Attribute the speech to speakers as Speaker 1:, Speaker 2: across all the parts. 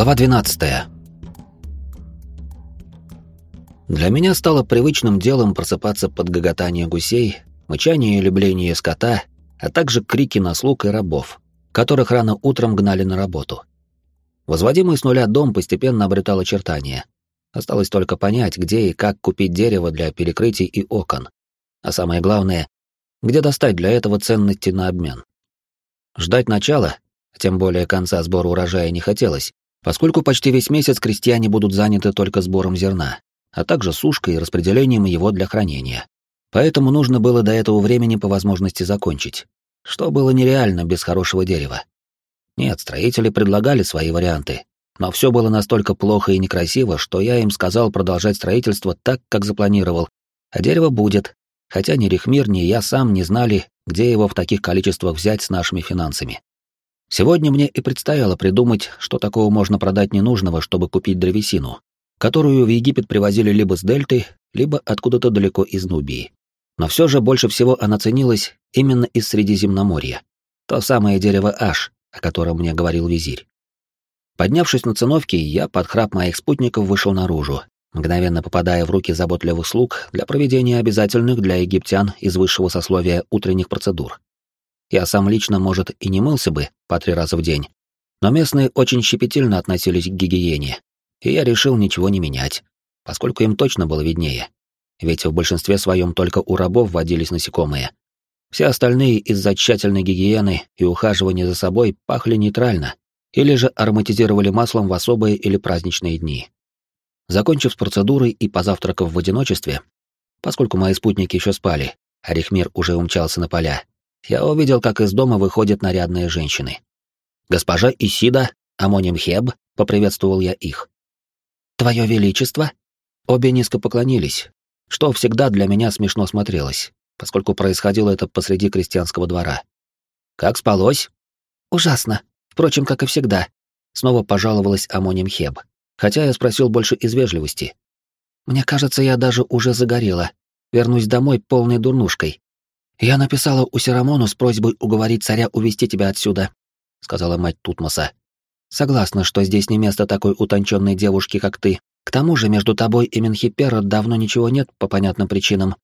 Speaker 1: Глава 12. Для меня стало привычным делом просыпаться под гоготание гусей, мычание и любление скота, а также крики на слуг и рабов, которых рано утром гнали на работу. Возводимый с нуля дом постепенно обретал очертания. Осталось только понять, где и как купить дерево для перекрытий и окон. А самое главное, где достать для этого ценности на обмен. Ждать начала, тем более конца сбора урожая не хотелось, поскольку почти весь месяц крестьяне будут заняты только сбором зерна, а также сушкой и распределением его для хранения. Поэтому нужно было до этого времени по возможности закончить, что было нереально без хорошего дерева. Нет, строители предлагали свои варианты, но все было настолько плохо и некрасиво, что я им сказал продолжать строительство так, как запланировал, а дерево будет, хотя ни Рихмир, ни я сам не знали, где его в таких количествах взять с нашими финансами. Сегодня мне и предстояло придумать, что такого можно продать ненужного, чтобы купить древесину, которую в Египет привозили либо с Дельты, либо откуда-то далеко из Нубии. Но все же больше всего она ценилась именно из Средиземноморья. То самое дерево Аш, о котором мне говорил визирь. Поднявшись на циновке, я под храп моих спутников вышел наружу, мгновенно попадая в руки заботливых слуг для проведения обязательных для египтян из высшего сословия утренних процедур. Я сам лично, может, и не мылся бы по три раза в день, но местные очень щепетильно относились к гигиене, и я решил ничего не менять, поскольку им точно было виднее. Ведь в большинстве своем только у рабов водились насекомые. Все остальные из-за тщательной гигиены и ухаживания за собой пахли нейтрально, или же ароматизировали маслом в особые или праздничные дни. Закончив с процедурой и позавтракав в одиночестве, поскольку мои спутники еще спали, а Рихмир уже умчался на поля, я увидел, как из дома выходят нарядные женщины. «Госпожа Исида, Амоним Хеб», — поприветствовал я их. «Твое Величество?» Обе низко поклонились, что всегда для меня смешно смотрелось, поскольку происходило это посреди крестьянского двора. «Как спалось?» «Ужасно. Впрочем, как и всегда», — снова пожаловалась Амоним Хеб, хотя я спросил больше из вежливости. «Мне кажется, я даже уже загорела. Вернусь домой полной дурнушкой. «Я написала у Серамону с просьбой уговорить царя увести тебя отсюда», — сказала мать Тутмоса. «Согласна, что здесь не место такой утонченной девушки, как ты. К тому же между тобой и Менхипера давно ничего нет по понятным причинам».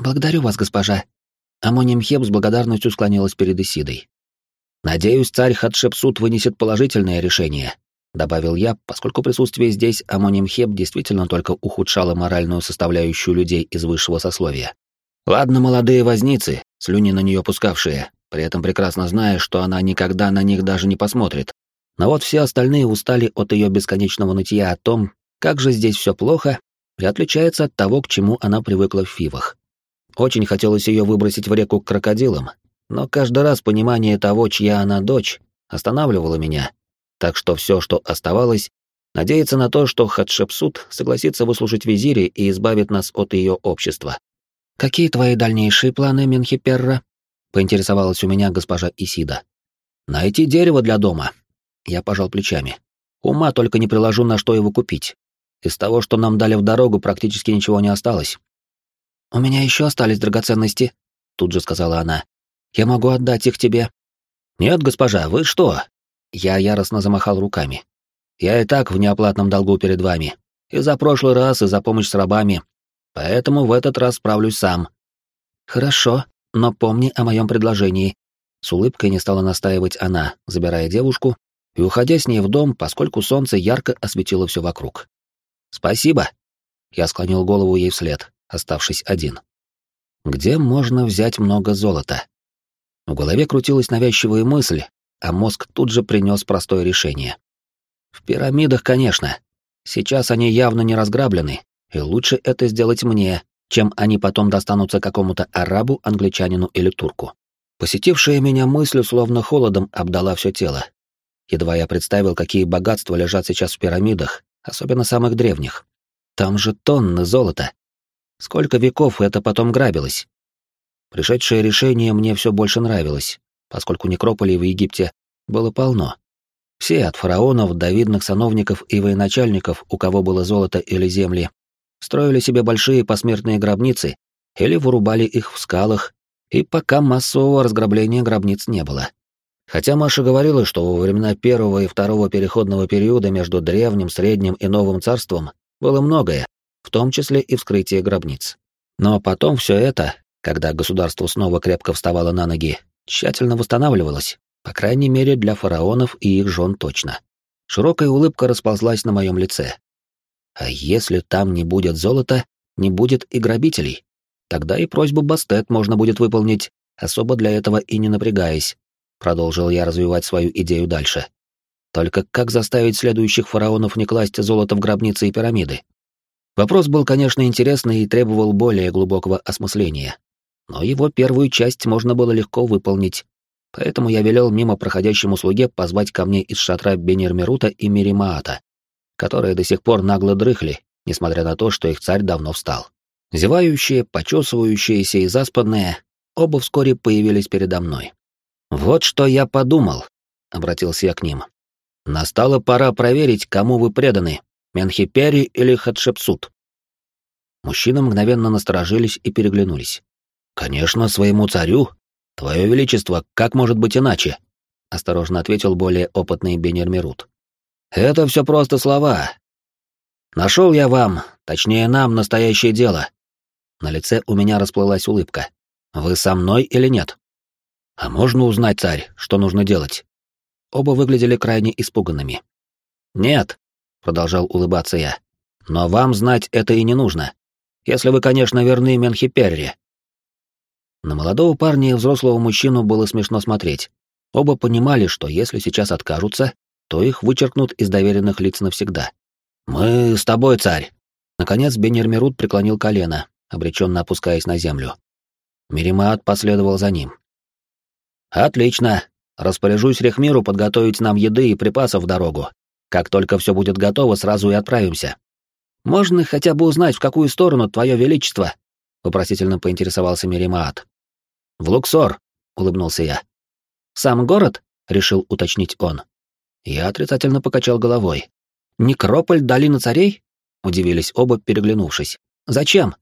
Speaker 1: «Благодарю вас, госпожа». Амоним Хеб с благодарностью склонилась перед Исидой. «Надеюсь, царь Хатшепсут вынесет положительное решение», — добавил я, поскольку присутствие здесь Амоним Хеб действительно только ухудшало моральную составляющую людей из высшего сословия. Ладно, молодые возницы, слюни на нее пускавшие, при этом прекрасно зная, что она никогда на них даже не посмотрит. Но вот все остальные устали от ее бесконечного нытья о том, как же здесь все плохо и отличается от того, к чему она привыкла в фивах. Очень хотелось ее выбросить в реку к крокодилам, но каждый раз понимание того, чья она дочь, останавливало меня. Так что все, что оставалось, надеяться на то, что Хатшепсут согласится выслушать визири и избавит нас от ее общества. «Какие твои дальнейшие планы, Менхиперра?» — поинтересовалась у меня госпожа Исида. «Найти дерево для дома». Я пожал плечами. Ума только не приложу, на что его купить. Из того, что нам дали в дорогу, практически ничего не осталось. «У меня еще остались драгоценности», — тут же сказала она. «Я могу отдать их тебе». «Нет, госпожа, вы что?» Я яростно замахал руками. «Я и так в неоплатном долгу перед вами. И за прошлый раз, и за помощь с рабами. Поэтому в этот раз справлюсь сам. Хорошо, но помни о моем предложении. С улыбкой не стала настаивать она, забирая девушку и уходя с ней в дом, поскольку солнце ярко осветило все вокруг. Спасибо. Я склонил голову ей вслед, оставшись один. Где можно взять много золота? В голове крутилась навязчивая мысль, а мозг тут же принес простое решение. В пирамидах, конечно. Сейчас они явно не разграблены, и лучше это сделать мне, чем они потом достанутся какому-то арабу, англичанину или турку. Посетившая меня мысль словно холодом обдала все тело. Едва я представил, какие богатства лежат сейчас в пирамидах, особенно самых древних. Там же тонны золота. Сколько веков это потом грабилось? Пришедшее решение мне все больше нравилось, поскольку некрополей в Египте было полно. Все от фараонов до видных сановников и военачальников, у кого было золото или земли, строили себе большие посмертные гробницы или вырубали их в скалах, и пока массового разграбления гробниц не было. Хотя Маша говорила, что во времена первого и второго переходного периода между древним, средним и новым царством было многое, в том числе и вскрытие гробниц. Но потом все это, когда государство снова крепко вставало на ноги, тщательно восстанавливалось, по крайней мере для фараонов и их жен точно. Широкая улыбка расползлась на моем лице. А если там не будет золота, не будет и грабителей, тогда и просьбу Бастет можно будет выполнить, особо для этого и не напрягаясь. Продолжил я развивать свою идею дальше. Только как заставить следующих фараонов не класть золото в гробницы и пирамиды? Вопрос был, конечно, интересный и требовал более глубокого осмысления. Но его первую часть можно было легко выполнить. Поэтому я велел мимо проходящему слуге позвать ко мне из шатра Бенермерута и Миримаата, которые до сих пор нагло дрыхли, несмотря на то, что их царь давно встал. Зевающие, почесывающиеся и заспанные, оба вскоре появились передо мной. «Вот что я подумал», — обратился я к ним. «Настала пора проверить, кому вы преданы, Менхипери или Хатшепсут». Мужчины мгновенно насторожились и переглянулись. «Конечно, своему царю. Твое Величество, как может быть иначе?» — осторожно ответил более опытный Бенермерут. «Это все просто слова. Нашел я вам, точнее нам, настоящее дело». На лице у меня расплылась улыбка. «Вы со мной или нет?» «А можно узнать, царь, что нужно делать?» Оба выглядели крайне испуганными. «Нет», — продолжал улыбаться я, — «но вам знать это и не нужно, если вы, конечно, верны Менхиперри». На молодого парня и взрослого мужчину было смешно смотреть. Оба понимали, что если сейчас откажутся, то их вычеркнут из доверенных лиц навсегда. «Мы с тобой, царь!» Наконец Бенермерут преклонил колено, обреченно опускаясь на землю. Миримаат последовал за ним. «Отлично. Распоряжусь Рехмиру подготовить нам еды и припасов в дорогу. Как только все будет готово, сразу и отправимся. Можно хотя бы узнать, в какую сторону, Твое Величество?» — вопросительно поинтересовался Миримаат. «В Луксор», — улыбнулся я. «Сам город?» — решил уточнить он. Я отрицательно покачал головой. «Некрополь долины царей?» — удивились оба, переглянувшись. «Зачем?»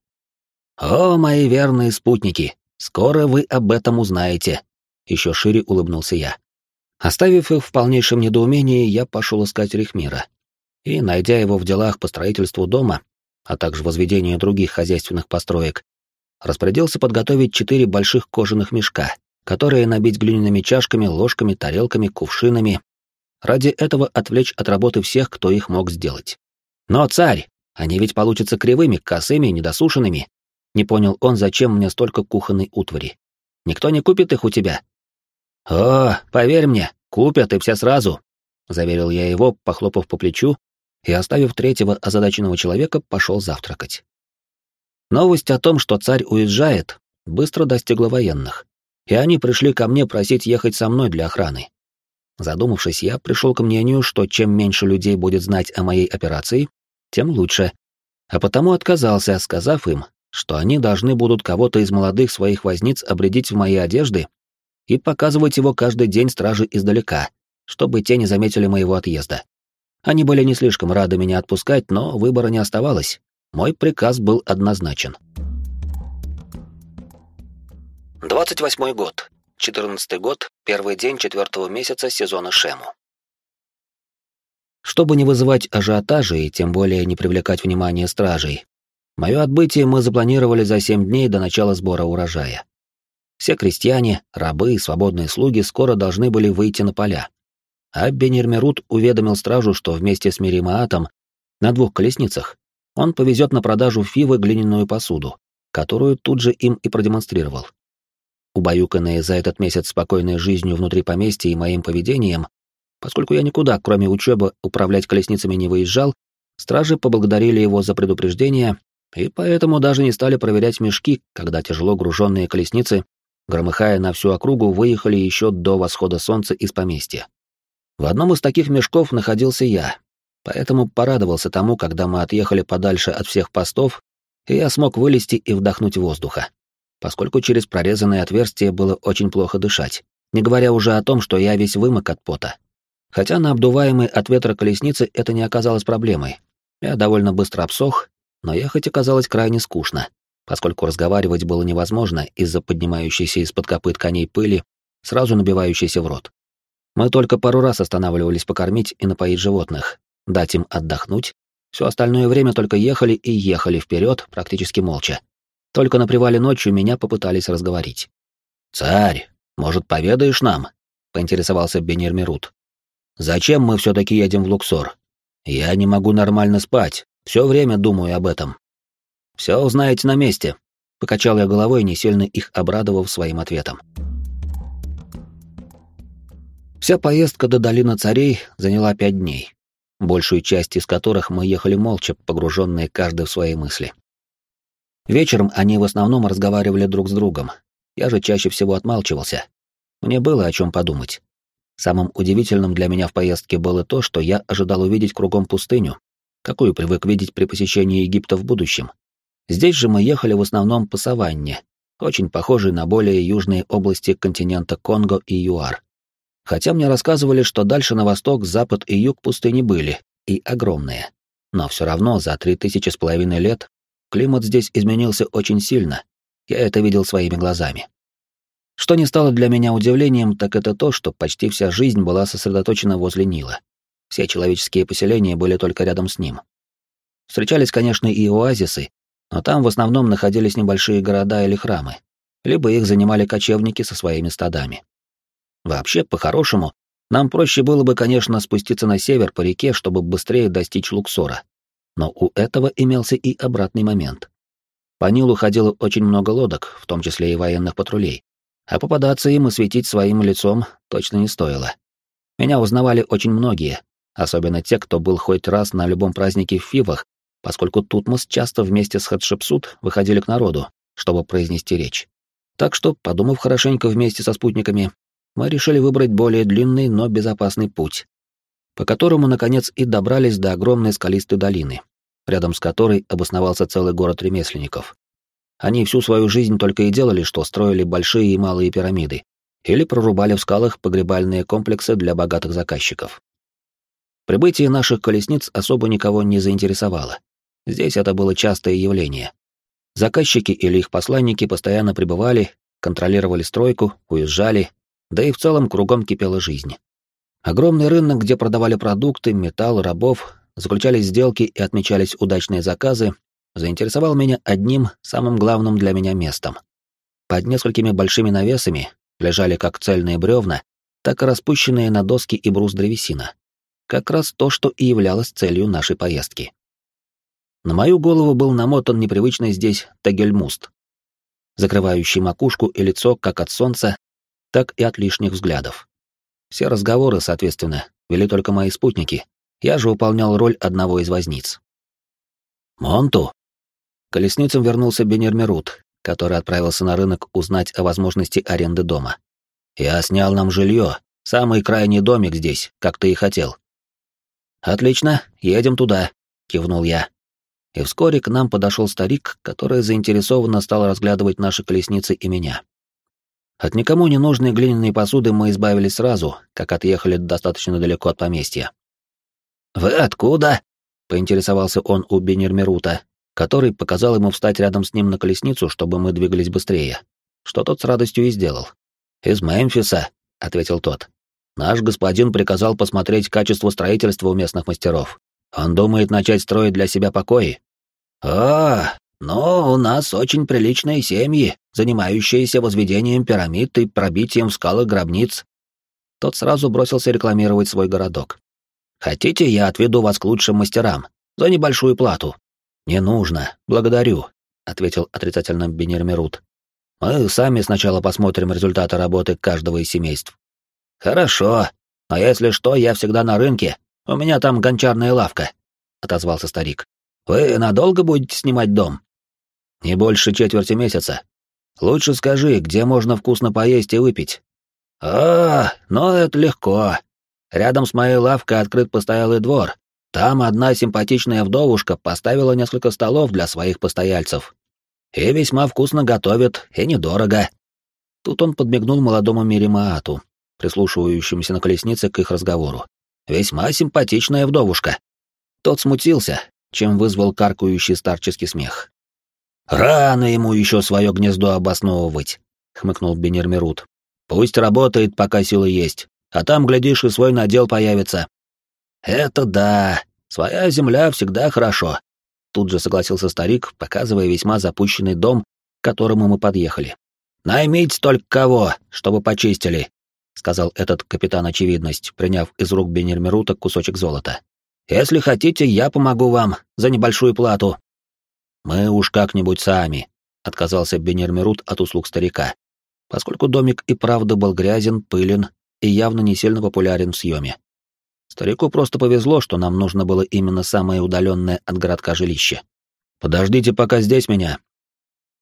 Speaker 1: «О, мои верные спутники, скоро вы об этом узнаете», еще шире улыбнулся я. Оставив их в полнейшем недоумении, я пошел искать Рихмира. И, найдя его в делах по строительству дома, а также возведению других хозяйственных построек, распорядился подготовить четыре больших кожаных мешка, которые набить глиняными чашками, ложками, тарелками, кувшинами. Ради этого отвлечь от работы всех, кто их мог сделать. Но, царь, они ведь получатся кривыми, косыми, недосушенными. Не понял он, зачем мне столько кухонной утвари. Никто не купит их у тебя. «О, поверь мне, купят и все сразу», — заверил я его, похлопав по плечу, и, оставив третьего озадаченного человека, пошел завтракать. Новость о том, что царь уезжает, быстро достигла военных, и они пришли ко мне просить ехать со мной для охраны. Задумавшись, я пришел к мнению, что чем меньше людей будет знать о моей операции, тем лучше, а потому отказался, сказав им, что они должны будут кого-то из молодых своих возниц обредить в мои одежды и показывать его каждый день стражи издалека, чтобы те не заметили моего отъезда. Они были не слишком рады меня отпускать, но выбора не оставалось. Мой приказ был однозначен. 28 год. 14 год, первый день четвертого месяца сезона Шему. Чтобы не вызывать ажиотажа и тем более не привлекать внимание стражей, мое отбытие мы запланировали за 7 дней до начала сбора урожая. Все крестьяне, рабы и свободные слуги скоро должны были выйти на поля. А Бенермерут уведомил стражу, что вместе с Миримаатом на двух колесницах он повезет на продажу Фивы глиняную посуду, которую тут же им и продемонстрировал. Убаюканные за этот месяц спокойной жизнью внутри поместья и моим поведением, поскольку я никуда, кроме учебы, управлять колесницами не выезжал, стражи поблагодарили его за предупреждение и поэтому даже не стали проверять мешки, когда тяжело груженные колесницы громыхая на всю округу, выехали еще до восхода солнца из поместья. В одном из таких мешков находился я, поэтому порадовался тому, когда мы отъехали подальше от всех постов, и я смог вылезти и вдохнуть воздуха, поскольку через прорезанное отверстие было очень плохо дышать, не говоря уже о том, что я весь вымок от пота. Хотя на обдуваемой от ветра колеснице это не оказалось проблемой. Я довольно быстро обсох, но ехать оказалось крайне скучно поскольку разговаривать было невозможно из-за поднимающейся из-под копыт коней пыли, сразу набивающейся в рот. Мы только пару раз останавливались покормить и напоить животных, дать им отдохнуть. Все остальное время только ехали и ехали вперед, практически молча. Только на привале ночью меня попытались разговорить. «Царь, может, поведаешь нам?» — поинтересовался Бенир Мирут. «Зачем мы все-таки едем в Луксор? Я не могу нормально спать, все время думаю об этом». «Все узнаете на месте», — покачал я головой, не сильно их обрадовав своим ответом. Вся поездка до Долины Царей заняла пять дней, большую часть из которых мы ехали молча, погруженные каждый в свои мысли. Вечером они в основном разговаривали друг с другом. Я же чаще всего отмалчивался. Мне было о чем подумать. Самым удивительным для меня в поездке было то, что я ожидал увидеть кругом пустыню, какую привык видеть при посещении Египта в будущем. Здесь же мы ехали в основном по саванне, очень похожей на более южные области континента Конго и ЮАР. Хотя мне рассказывали, что дальше на восток, запад и юг пустыни были, и огромные. Но все равно за три тысячи с половиной лет климат здесь изменился очень сильно. Я это видел своими глазами. Что не стало для меня удивлением, так это то, что почти вся жизнь была сосредоточена возле Нила. Все человеческие поселения были только рядом с ним. Встречались, конечно, и оазисы, но там в основном находились небольшие города или храмы, либо их занимали кочевники со своими стадами. Вообще, по-хорошему, нам проще было бы, конечно, спуститься на север по реке, чтобы быстрее достичь Луксора. Но у этого имелся и обратный момент. По Нилу ходило очень много лодок, в том числе и военных патрулей. А попадаться им и светить своим лицом точно не стоило. Меня узнавали очень многие, особенно те, кто был хоть раз на любом празднике в Фивах, поскольку Тутмос часто вместе с Хатшепсут выходили к народу, чтобы произнести речь. Так что, подумав хорошенько вместе со спутниками, мы решили выбрать более длинный, но безопасный путь, по которому, наконец, и добрались до огромной скалистой долины, рядом с которой обосновался целый город ремесленников. Они всю свою жизнь только и делали, что строили большие и малые пирамиды или прорубали в скалах погребальные комплексы для богатых заказчиков. Прибытие наших колесниц особо никого не заинтересовало. Здесь это было частое явление. Заказчики или их посланники постоянно прибывали, контролировали стройку, уезжали, да и в целом кругом кипела жизнь. Огромный рынок, где продавали продукты, металл, рабов, заключались сделки и отмечались удачные заказы, заинтересовал меня одним, самым главным для меня местом. Под несколькими большими навесами лежали как цельные бревна, так и распущенные на доски и брус древесина. Как раз то, что и являлось целью нашей поездки. На мою голову был намотан непривычный здесь тагельмуст, закрывающий макушку и лицо как от солнца, так и от лишних взглядов. Все разговоры, соответственно, вели только мои спутники. Я же выполнял роль одного из возниц. «Монту!» Колесницам вернулся Бенермерут, который отправился на рынок узнать о возможности аренды дома. «Я снял нам жилье, самый крайний домик здесь, как ты и хотел». «Отлично, едем туда», — кивнул я. И вскоре к нам подошел старик, который заинтересованно стал разглядывать наши колесницы и меня. От никому не нужной глиняной посуды мы избавились сразу, как отъехали достаточно далеко от поместья. «Вы откуда?» — поинтересовался он у Бенермерута, который показал ему встать рядом с ним на колесницу, чтобы мы двигались быстрее, что тот с радостью и сделал. «Из Мемфиса», — ответил тот. «Наш господин приказал посмотреть качество строительства у местных мастеров. Он думает начать строить для себя покои». «А, но у нас очень приличные семьи, занимающиеся возведением пирамид и пробитием скалы гробниц. Тот сразу бросился рекламировать свой городок. Хотите, я отведу вас к лучшим мастерам за небольшую плату? Не нужно, благодарю, ответил отрицательно Бенермерут. Мы сами сначала посмотрим результаты работы каждого из семейств. Хорошо. А если что, я всегда на рынке. У меня там гончарная лавка, отозвался старик. Вы надолго будете снимать дом? Не больше четверти месяца. Лучше скажи, где можно вкусно поесть и выпить. А, ну это легко. Рядом с моей лавкой открыт постоялый двор. Там одна симпатичная вдовушка поставила несколько столов для своих постояльцев. И весьма вкусно готовит, и недорого. Тут он подмигнул молодому Миримаату, прислушивающемуся на колеснице к их разговору. Весьма симпатичная вдовушка. Тот смутился, чем вызвал каркающий старческий смех. «Рано ему еще свое гнездо обосновывать», — хмыкнул Бенермерут. «Пусть работает, пока силы есть. А там, глядишь, и свой надел появится». «Это да, своя земля всегда хорошо», — тут же согласился старик, показывая весьма запущенный дом, к которому мы подъехали. «Наймите только кого, чтобы почистили», — сказал этот капитан Очевидность, приняв из рук Бенермерута кусочек золота. «Если хотите, я помогу вам за небольшую плату». «Мы уж как-нибудь сами», — отказался Бенермерут от услуг старика, поскольку домик и правда был грязен, пылен и явно не сильно популярен в съеме. Старику просто повезло, что нам нужно было именно самое удаленное от городка жилище. «Подождите пока здесь меня».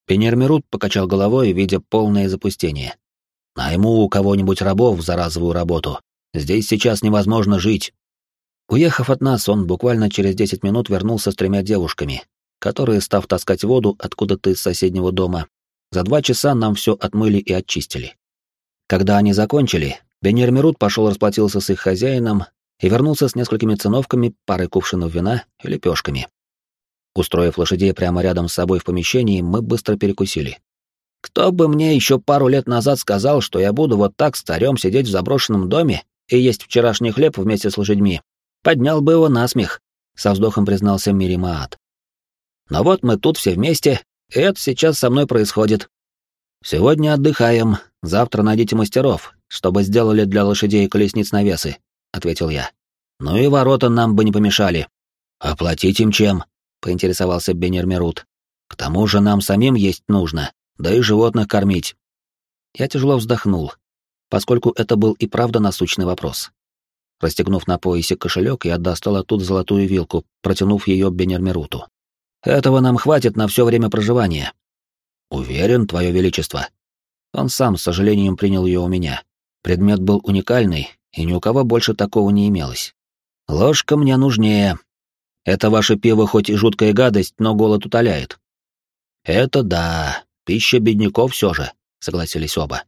Speaker 1: Бенермерут покачал головой, видя полное запустение. «Найму у кого-нибудь рабов за разовую работу. Здесь сейчас невозможно жить». Уехав от нас, он буквально через десять минут вернулся с тремя девушками, которые, став таскать воду откуда-то из соседнего дома, за два часа нам все отмыли и очистили. Когда они закончили, Бенермерут пошел расплатился с их хозяином и вернулся с несколькими циновками, парой кувшинов вина и лепешками. Устроив лошадей прямо рядом с собой в помещении, мы быстро перекусили. «Кто бы мне еще пару лет назад сказал, что я буду вот так старем сидеть в заброшенном доме и есть вчерашний хлеб вместе с лошадьми, поднял бы его на смех», — со вздохом признался Мири Маат. Но вот мы тут все вместе, и это сейчас со мной происходит. Сегодня отдыхаем, завтра найдите мастеров, чтобы сделали для лошадей колесниц навесы, ответил я. Ну и ворота нам бы не помешали. Оплатить им чем? поинтересовался Бенермерут. К тому же нам самим есть нужно, да и животных кормить. Я тяжело вздохнул, поскольку это был и правда насущный вопрос. Расстегнув на поясе кошелек, я достал оттуда золотую вилку, протянув ее Бенермеруту. Этого нам хватит на все время проживания. Уверен, Твое Величество. Он сам с сожалением принял ее у меня. Предмет был уникальный, и ни у кого больше такого не имелось. Ложка мне нужнее. Это ваше пиво хоть и жуткая гадость, но голод утоляет. Это да, пища бедняков все же, согласились оба.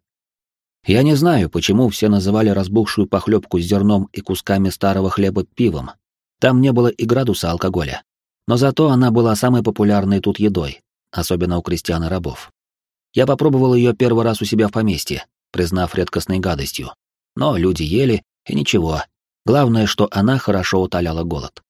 Speaker 1: Я не знаю, почему все называли разбухшую похлебку с зерном и кусками старого хлеба пивом. Там не было и градуса алкоголя. Но зато она была самой популярной тут едой, особенно у крестьян и рабов. Я попробовал ее первый раз у себя в поместье, признав редкостной гадостью. Но люди ели, и ничего. Главное, что она хорошо утоляла голод.